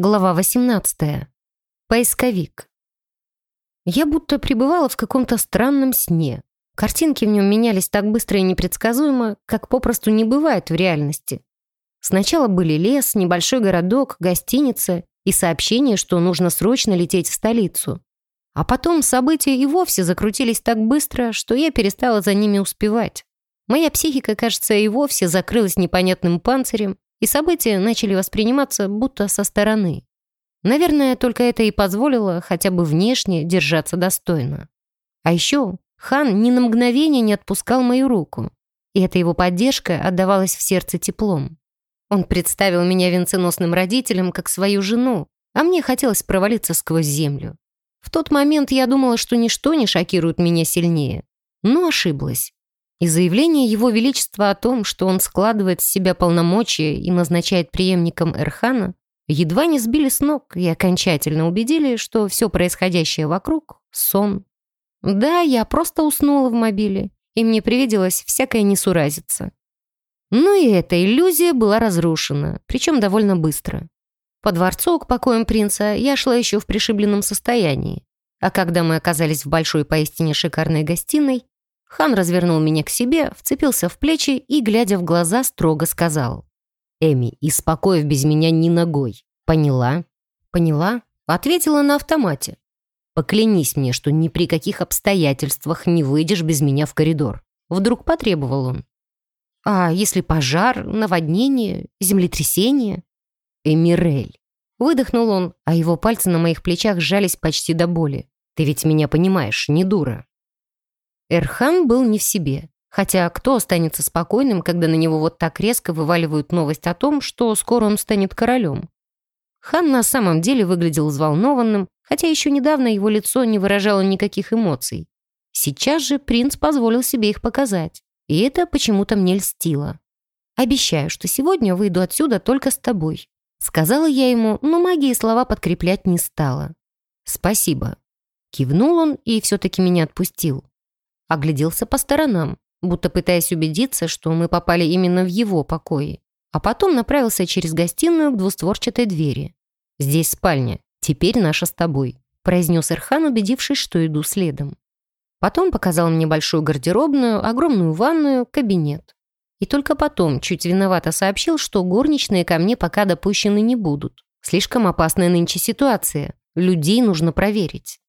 Глава 18. Поисковик. Я будто пребывала в каком-то странном сне. Картинки в нем менялись так быстро и непредсказуемо, как попросту не бывает в реальности. Сначала были лес, небольшой городок, гостиница и сообщение, что нужно срочно лететь в столицу. А потом события и вовсе закрутились так быстро, что я перестала за ними успевать. Моя психика, кажется, и вовсе закрылась непонятным панцирем, и события начали восприниматься будто со стороны. Наверное, только это и позволило хотя бы внешне держаться достойно. А еще хан ни на мгновение не отпускал мою руку, и эта его поддержка отдавалась в сердце теплом. Он представил меня венценосным родителям как свою жену, а мне хотелось провалиться сквозь землю. В тот момент я думала, что ничто не шокирует меня сильнее, но ошиблась. И заявление Его Величества о том, что он складывает с себя полномочия и назначает преемником Эрхана, едва не сбили с ног и окончательно убедили, что все происходящее вокруг — сон. Да, я просто уснула в мобиле, и мне привиделась всякая несуразица. Ну и эта иллюзия была разрушена, причем довольно быстро. По дворцу к покоям принца я шла еще в пришибленном состоянии, а когда мы оказались в большой поистине шикарной гостиной, Хан развернул меня к себе, вцепился в плечи и, глядя в глаза, строго сказал. «Эми, испокоив без меня ни ногой. Поняла?» «Поняла?» Ответила на автомате. «Поклянись мне, что ни при каких обстоятельствах не выйдешь без меня в коридор». Вдруг потребовал он. «А если пожар, наводнение, землетрясение?» «Эмирель». Выдохнул он, а его пальцы на моих плечах сжались почти до боли. «Ты ведь меня понимаешь, не дура». Эрхан был не в себе. Хотя кто останется спокойным, когда на него вот так резко вываливают новость о том, что скоро он станет королем? Хан на самом деле выглядел взволнованным, хотя еще недавно его лицо не выражало никаких эмоций. Сейчас же принц позволил себе их показать, и это почему-то мне льстило. «Обещаю, что сегодня выйду отсюда только с тобой», сказала я ему, но магии слова подкреплять не стала. «Спасибо». Кивнул он и все-таки меня отпустил. Огляделся по сторонам, будто пытаясь убедиться, что мы попали именно в его покои. А потом направился через гостиную к двустворчатой двери. «Здесь спальня. Теперь наша с тобой», произнес Эрхан, убедившись, что иду следом. Потом показал мне большую гардеробную, огромную ванную, кабинет. И только потом чуть виновато сообщил, что горничные ко мне пока допущены не будут. Слишком опасная нынче ситуация. Людей нужно проверить.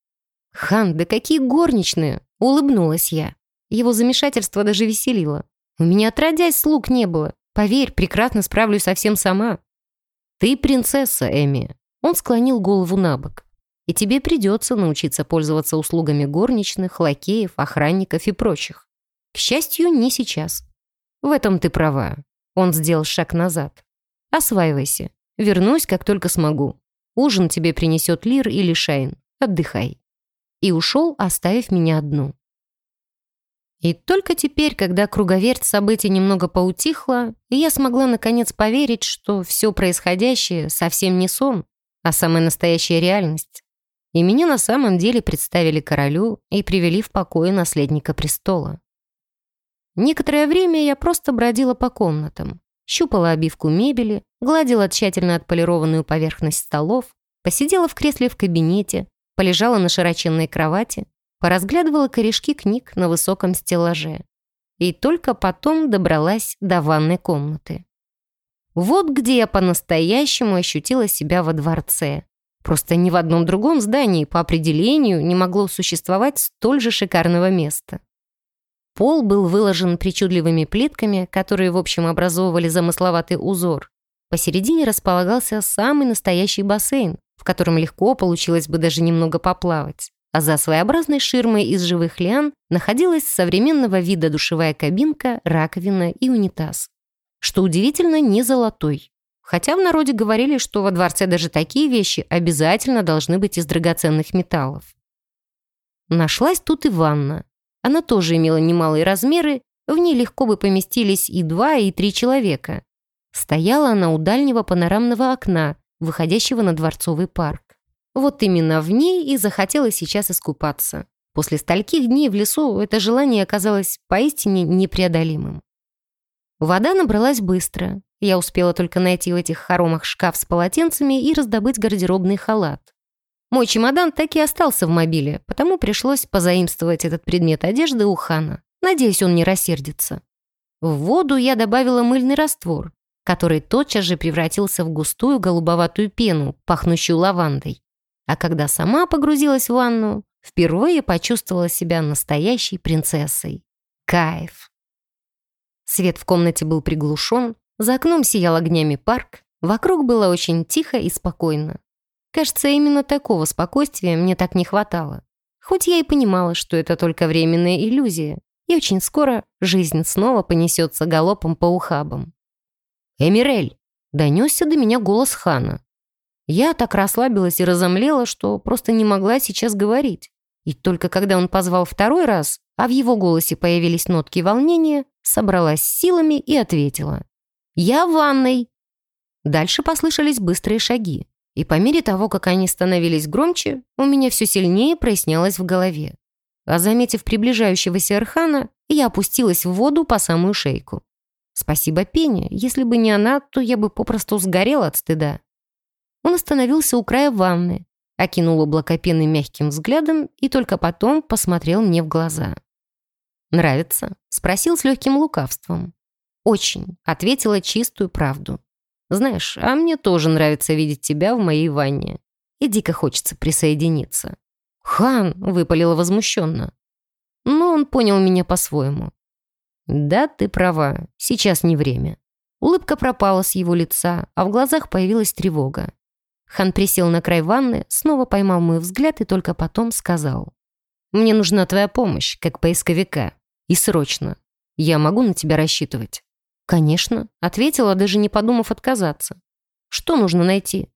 «Хан, да какие горничные!» — улыбнулась я. Его замешательство даже веселило. «У меня отродясь слуг не было. Поверь, прекрасно справлюсь совсем сама». «Ты принцесса, Эми». Он склонил голову на бок. «И тебе придется научиться пользоваться услугами горничных, лакеев, охранников и прочих. К счастью, не сейчас. В этом ты права». Он сделал шаг назад. «Осваивайся. Вернусь, как только смогу. Ужин тебе принесет Лир или Шайн. Отдыхай» и ушел, оставив меня одну. И только теперь, когда круговерть событий немного поутихла, я смогла наконец поверить, что все происходящее совсем не сон, а самая настоящая реальность. И меня на самом деле представили королю и привели в покое наследника престола. Некоторое время я просто бродила по комнатам, щупала обивку мебели, гладила тщательно отполированную поверхность столов, посидела в кресле в кабинете, полежала на широченной кровати, поразглядывала корешки книг на высоком стеллаже. И только потом добралась до ванной комнаты. Вот где я по-настоящему ощутила себя во дворце. Просто ни в одном другом здании по определению не могло существовать столь же шикарного места. Пол был выложен причудливыми плитками, которые, в общем, образовывали замысловатый узор. Посередине располагался самый настоящий бассейн, в котором легко получилось бы даже немного поплавать. А за своеобразной ширмой из живых лиан находилась современного вида душевая кабинка, раковина и унитаз. Что удивительно, не золотой. Хотя в народе говорили, что во дворце даже такие вещи обязательно должны быть из драгоценных металлов. Нашлась тут и ванна. Она тоже имела немалые размеры, в ней легко бы поместились и два, и три человека. Стояла она у дальнего панорамного окна, выходящего на Дворцовый парк. Вот именно в ней и захотела сейчас искупаться. После стольких дней в лесу это желание оказалось поистине непреодолимым. Вода набралась быстро, Я успела только найти в этих хоромах шкаф с полотенцами и раздобыть гардеробный халат. Мой чемодан так и остался в мобиле, потому пришлось позаимствовать этот предмет одежды у Хана. Надеюсь, он не рассердится. В воду я добавила мыльный раствор, который тотчас же превратился в густую голубоватую пену, пахнущую лавандой. А когда сама погрузилась в ванну, впервые почувствовала себя настоящей принцессой. Кайф! Свет в комнате был приглушен, за окном сиял огнями парк, вокруг было очень тихо и спокойно. Кажется, именно такого спокойствия мне так не хватало. Хоть я и понимала, что это только временная иллюзия, и очень скоро жизнь снова понесется галопом по ухабам. «Эмирель!» — донесся до меня голос Хана. Я так расслабилась и разомлела, что просто не могла сейчас говорить. И только когда он позвал второй раз, а в его голосе появились нотки волнения, собралась силами и ответила. «Я в ванной!» Дальше послышались быстрые шаги, и по мере того, как они становились громче, у меня все сильнее прояснялось в голове. А заметив приближающегося Архана, я опустилась в воду по самую шейку. Спасибо Пене, если бы не она, то я бы попросту сгорела от стыда. Он остановился у края ванны, окинул облако пены мягким взглядом и только потом посмотрел мне в глаза. «Нравится?» — спросил с легким лукавством. «Очень», — ответила чистую правду. «Знаешь, а мне тоже нравится видеть тебя в моей ванне. И дико хочется присоединиться». «Хан!» — выпалила возмущенно. Но он понял меня по-своему. «Да, ты права, сейчас не время». Улыбка пропала с его лица, а в глазах появилась тревога. Хан присел на край ванны, снова поймал мой взгляд и только потом сказал. «Мне нужна твоя помощь, как поисковика. И срочно. Я могу на тебя рассчитывать?» «Конечно», — ответила, даже не подумав отказаться. «Что нужно найти?»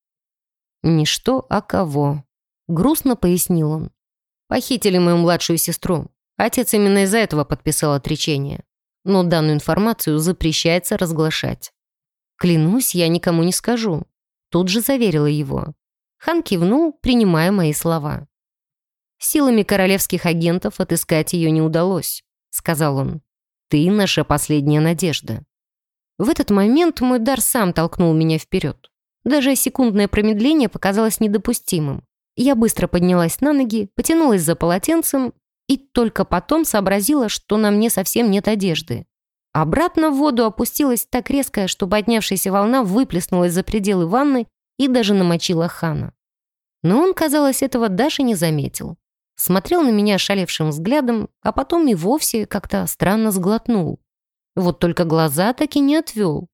«Не что, а кого», — грустно пояснил он. «Похитили мою младшую сестру. Отец именно из-за этого подписал отречение. Но данную информацию запрещается разглашать. Клянусь, я никому не скажу». Тут же заверила его. Хан кивнул, принимая мои слова. «Силами королевских агентов отыскать ее не удалось», — сказал он. «Ты наша последняя надежда». В этот момент мой дар сам толкнул меня вперед. Даже секундное промедление показалось недопустимым. Я быстро поднялась на ноги, потянулась за полотенцем и только потом сообразила, что на мне совсем нет одежды. Обратно в воду опустилась так резко, что поднявшаяся волна выплеснулась за пределы ванны и даже намочила Хана. Но он, казалось, этого даже не заметил. Смотрел на меня шалевшим взглядом, а потом и вовсе как-то странно сглотнул. Вот только глаза так и не отвел.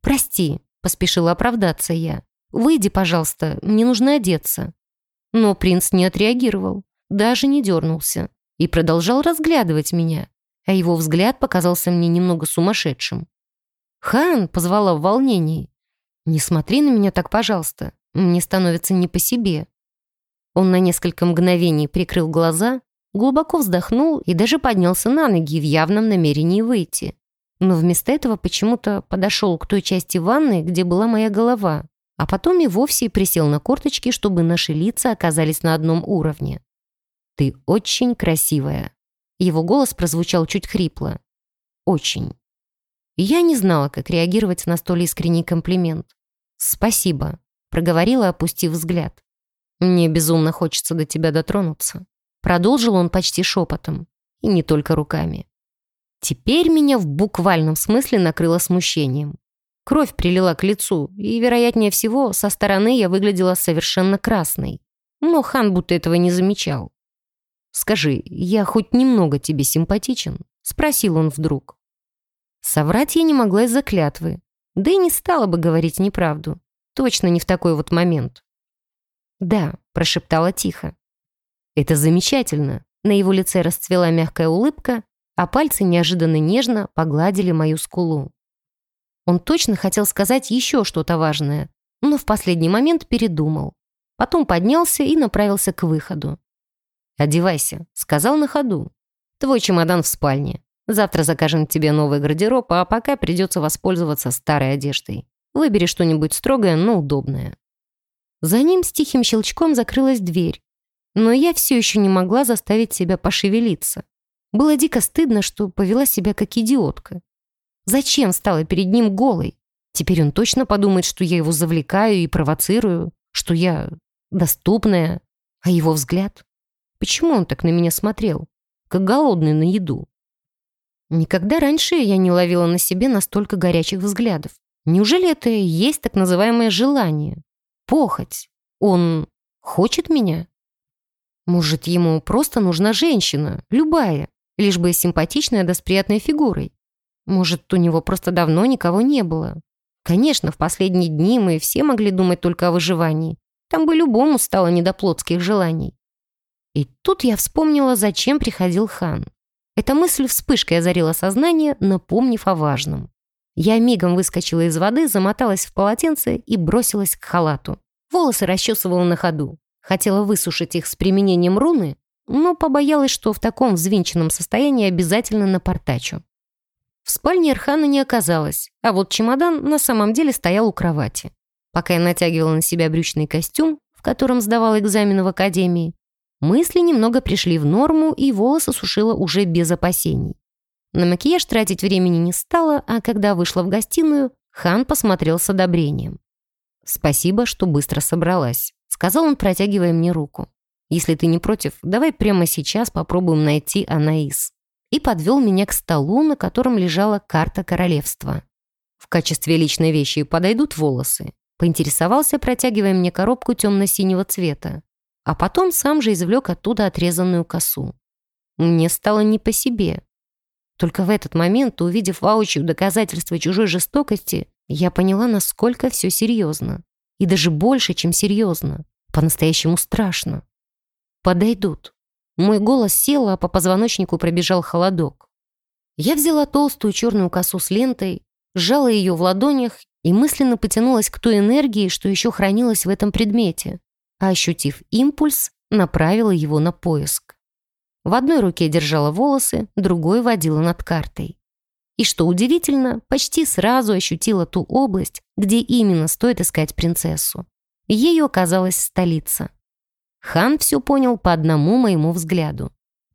«Прости», — поспешила оправдаться я. «Выйди, пожалуйста, мне нужно одеться». Но принц не отреагировал, даже не дернулся и продолжал разглядывать меня, а его взгляд показался мне немного сумасшедшим. «Хан!» — позвала в волнении. «Не смотри на меня так, пожалуйста, мне становится не по себе». Он на несколько мгновений прикрыл глаза, глубоко вздохнул и даже поднялся на ноги в явном намерении выйти но вместо этого почему-то подошел к той части ванны, где была моя голова, а потом и вовсе присел на корточки, чтобы наши лица оказались на одном уровне. «Ты очень красивая». Его голос прозвучал чуть хрипло. «Очень». Я не знала, как реагировать на столь искренний комплимент. «Спасибо», — проговорила, опустив взгляд. «Мне безумно хочется до тебя дотронуться». Продолжил он почти шепотом. И не только руками. Теперь меня в буквальном смысле накрыло смущением. Кровь прилила к лицу, и, вероятнее всего, со стороны я выглядела совершенно красной. Но хан будто этого не замечал. «Скажи, я хоть немного тебе симпатичен?» — спросил он вдруг. Соврать я не могла из-за клятвы, да и не стала бы говорить неправду. Точно не в такой вот момент. «Да», — прошептала тихо. «Это замечательно». На его лице расцвела мягкая улыбка, а пальцы неожиданно нежно погладили мою скулу. Он точно хотел сказать еще что-то важное, но в последний момент передумал. Потом поднялся и направился к выходу. «Одевайся», — сказал на ходу. «Твой чемодан в спальне. Завтра закажем тебе новый гардероб, а пока придется воспользоваться старой одеждой. Выбери что-нибудь строгое, но удобное». За ним с тихим щелчком закрылась дверь, но я все еще не могла заставить себя пошевелиться. Было дико стыдно, что повела себя как идиотка. Зачем стала перед ним голой? Теперь он точно подумает, что я его завлекаю и провоцирую, что я доступная. А его взгляд? Почему он так на меня смотрел? Как голодный на еду. Никогда раньше я не ловила на себе настолько горячих взглядов. Неужели это и есть так называемое желание? Похоть. Он хочет меня? Может, ему просто нужна женщина, любая, лишь бы симпатичная да с приятной фигурой. Может, у него просто давно никого не было. Конечно, в последние дни мы все могли думать только о выживании. Там бы любому стало не до плотских желаний. И тут я вспомнила, зачем приходил хан. Эта мысль вспышкой озарила сознание, напомнив о важном. Я мигом выскочила из воды, замоталась в полотенце и бросилась к халату. Волосы расчесывала на ходу. Хотела высушить их с применением руны, но побоялась, что в таком взвинченном состоянии обязательно напортачу. В спальне Эрхана не оказалось, а вот чемодан на самом деле стоял у кровати. Пока я натягивала на себя брючный костюм, в котором сдавала экзамены в академии, мысли немного пришли в норму и волосы сушила уже без опасений. На макияж тратить времени не стало, а когда вышла в гостиную, хан посмотрел с одобрением. «Спасибо, что быстро собралась», — сказал он, протягивая мне руку. «Если ты не против, давай прямо сейчас попробуем найти Анаис» и подвел меня к столу, на котором лежала карта королевства. В качестве личной вещи подойдут волосы. Поинтересовался, протягивая мне коробку темно-синего цвета. А потом сам же извлек оттуда отрезанную косу. Мне стало не по себе. Только в этот момент, увидев воочию доказательства чужой жестокости, я поняла, насколько все серьезно. И даже больше, чем серьезно. По-настоящему страшно. Подойдут. Мой голос сел, а по позвоночнику пробежал холодок. Я взяла толстую черную косу с лентой, сжала ее в ладонях и мысленно потянулась к той энергии, что еще хранилась в этом предмете, а ощутив импульс, направила его на поиск. В одной руке держала волосы, другой водила над картой. И что удивительно, почти сразу ощутила ту область, где именно стоит искать принцессу. Ею оказалась столица. Хан все понял по одному моему взгляду.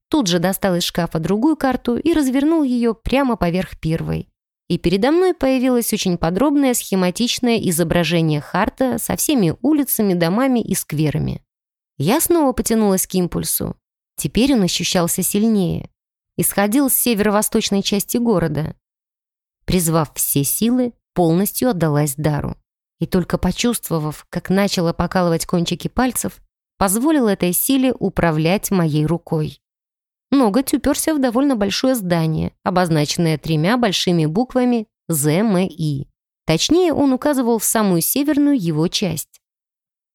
Тут же достал из шкафа другую карту и развернул ее прямо поверх первой. И передо мной появилось очень подробное схематичное изображение Харта со всеми улицами, домами и скверами. Я снова потянулась к импульсу. Теперь он ощущался сильнее. Исходил с северо-восточной части города. Призвав все силы, полностью отдалась дару. И только почувствовав, как начало покалывать кончики пальцев, позволил этой силе управлять моей рукой. Ноготь уперся в довольно большое здание, обозначенное тремя большими буквами ЗМИ. Точнее, он указывал в самую северную его часть.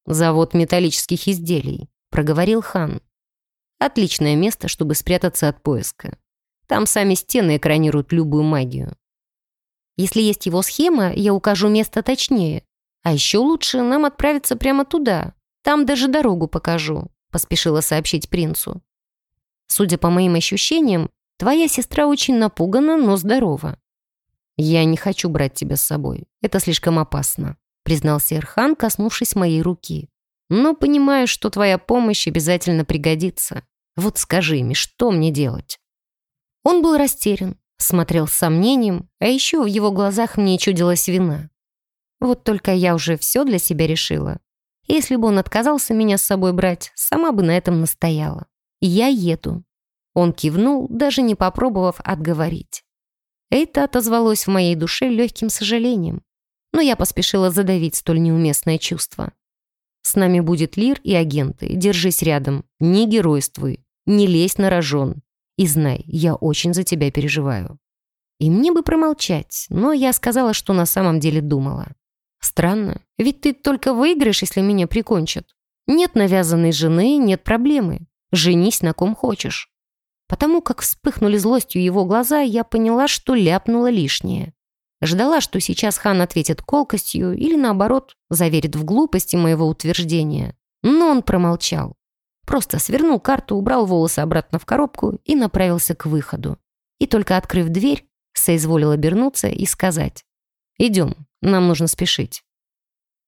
«Завод металлических изделий», — проговорил хан. «Отличное место, чтобы спрятаться от поиска. Там сами стены экранируют любую магию. Если есть его схема, я укажу место точнее. А еще лучше нам отправиться прямо туда, там даже дорогу покажу», — поспешила сообщить принцу. «Судя по моим ощущениям, твоя сестра очень напугана, но здорова». «Я не хочу брать тебя с собой. Это слишком опасно», — признался Ирхан, коснувшись моей руки. «Но понимаю, что твоя помощь обязательно пригодится. Вот скажи мне, что мне делать?» Он был растерян, смотрел с сомнением, а еще в его глазах мне чудилась вина. Вот только я уже все для себя решила. Если бы он отказался меня с собой брать, сама бы на этом настояла. Я еду. Он кивнул, даже не попробовав отговорить. Это отозвалось в моей душе легким сожалением. Но я поспешила задавить столь неуместное чувство. С нами будет Лир и агенты. Держись рядом. Не геройствуй. Не лезь на рожон. И знай, я очень за тебя переживаю. И мне бы промолчать, но я сказала, что на самом деле думала. Странно, ведь ты только выиграешь, если меня прикончат. Нет навязанной жены, нет проблемы. Женись на ком хочешь. Потому как вспыхнули злостью его глаза, я поняла, что ляпнула лишнее. Ждала, что сейчас хан ответит колкостью или, наоборот, заверит в глупости моего утверждения. Но он промолчал. Просто свернул карту, убрал волосы обратно в коробку и направился к выходу. И только открыв дверь, соизволил обернуться и сказать «Идем, нам нужно спешить».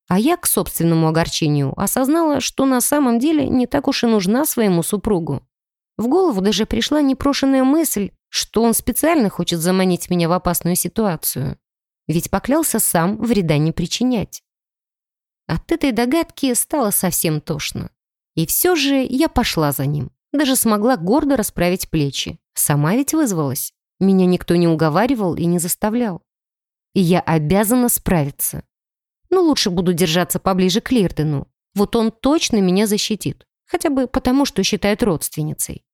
А я, к собственному огорчению, осознала, что на самом деле не так уж и нужна своему супругу. В голову даже пришла непрошенная мысль, что он специально хочет заманить меня в опасную ситуацию. ведь поклялся сам вреда не причинять. От этой догадки стало совсем тошно. И все же я пошла за ним. Даже смогла гордо расправить плечи. Сама ведь вызвалась. Меня никто не уговаривал и не заставлял. И я обязана справиться. Ну, лучше буду держаться поближе к Лирдену. Вот он точно меня защитит. Хотя бы потому, что считает родственницей.